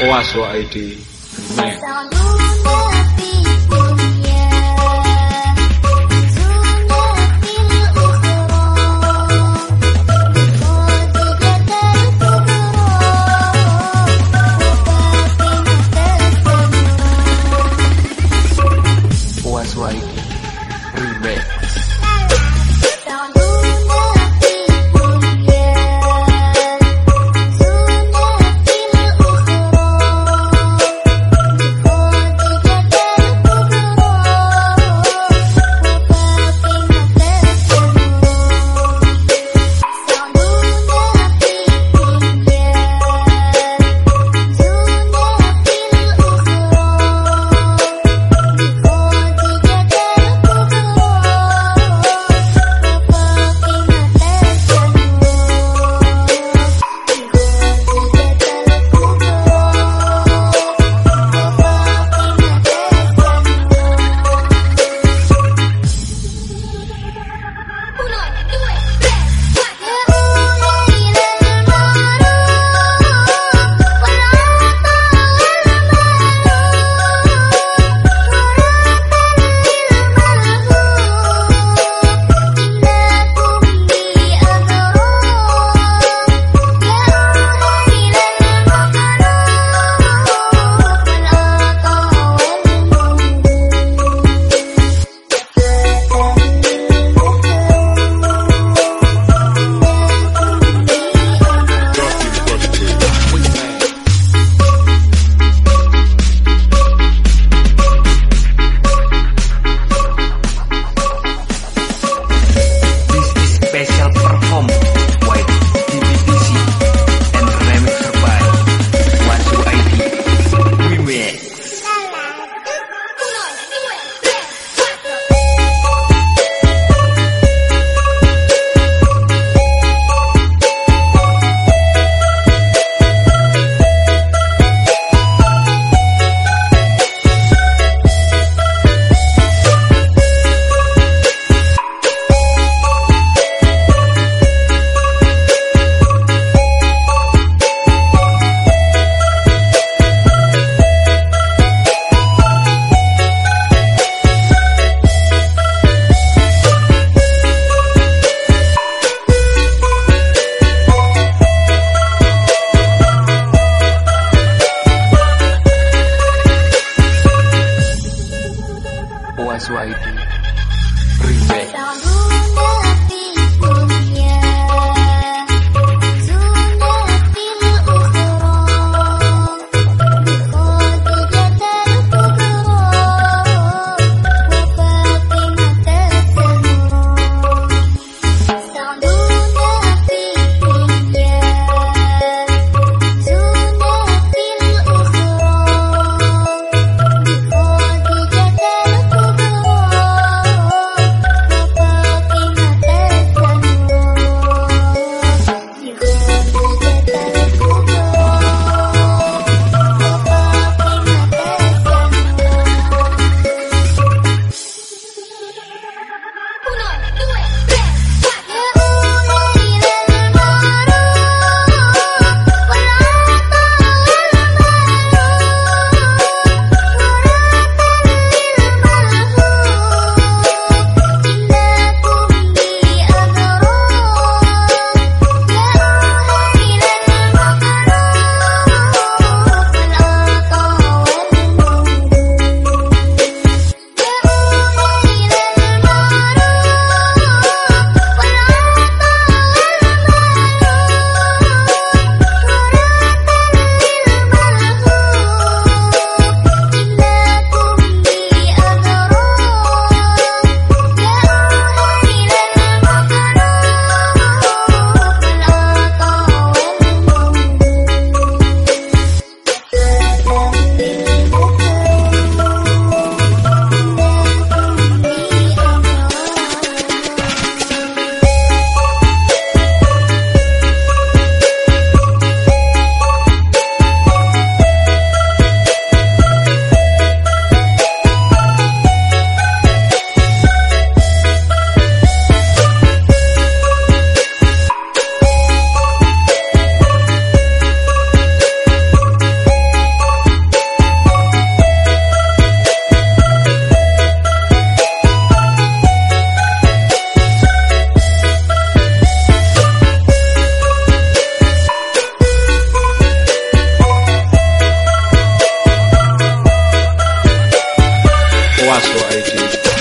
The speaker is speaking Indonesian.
Oaso ID Selalunya di Oaso ID Remix Waso ID